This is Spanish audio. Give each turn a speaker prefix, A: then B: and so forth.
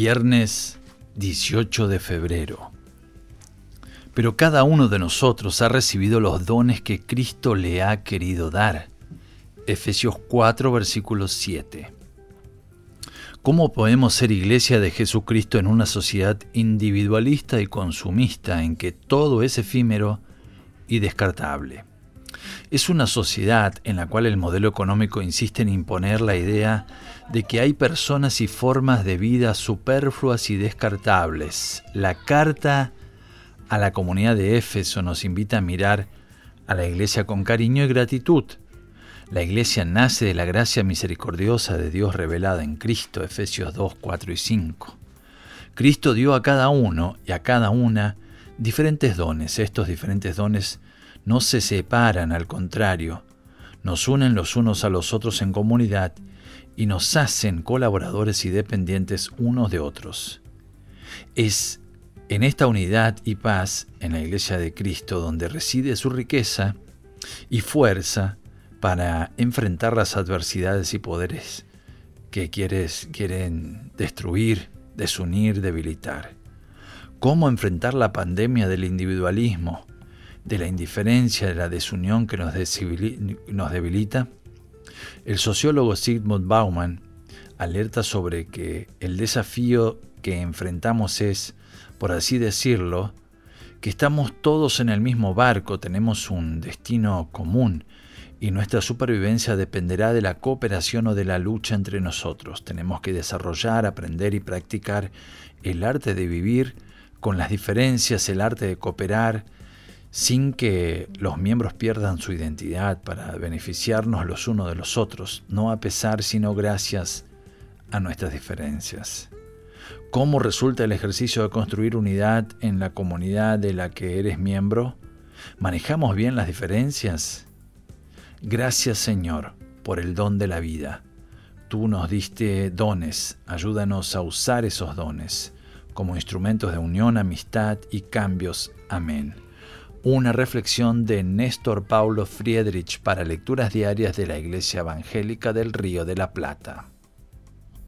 A: Viernes 18 de febrero. Pero cada uno de nosotros ha recibido los dones que Cristo le ha querido dar. Efesios 4, versículo 7. ¿Cómo podemos ser iglesia de Jesucristo en una sociedad individualista y consumista en que todo es efímero y descartable? Es una sociedad en la cual el modelo económico insiste en imponer la idea de que hay personas y formas de vida superfluas y descartables. La carta a la comunidad de Éfeso nos invita a mirar a la iglesia con cariño y gratitud. La iglesia nace de la gracia misericordiosa de Dios revelada en Cristo, Efesios 2, 4 y 5. Cristo dio a cada uno y a cada una diferentes dones. Estos diferentes dones no se separan, al contrario, nos unen los unos a los otros en comunidad y nos hacen colaboradores y dependientes unos de otros. Es en esta unidad y paz en la Iglesia de Cristo donde reside su riqueza y fuerza para enfrentar las adversidades y poderes que quieres, quieren destruir, desunir, debilitar. ¿Cómo enfrentar la pandemia del individualismo, de la indiferencia, de la desunión que nos, nos debilita? El sociólogo Sigmund Bauman alerta sobre que el desafío que enfrentamos es, por así decirlo, que estamos todos en el mismo barco, tenemos un destino común y nuestra supervivencia dependerá de la cooperación o de la lucha entre nosotros. Tenemos que desarrollar, aprender y practicar el arte de vivir con las diferencias, el arte de cooperar, sin que los miembros pierdan su identidad para beneficiarnos los unos de los otros, no a pesar sino gracias a nuestras diferencias. ¿Cómo resulta el ejercicio de construir unidad en la comunidad de la que eres miembro? ¿Manejamos bien las diferencias? Gracias Señor por el don de la vida. Tú nos diste dones, ayúdanos a usar esos dones como instrumentos de unión, amistad y cambios. Amén una reflexión de Néstor Paulo Friedrich para lecturas diarias de la Iglesia Evangélica del Río de la Plata.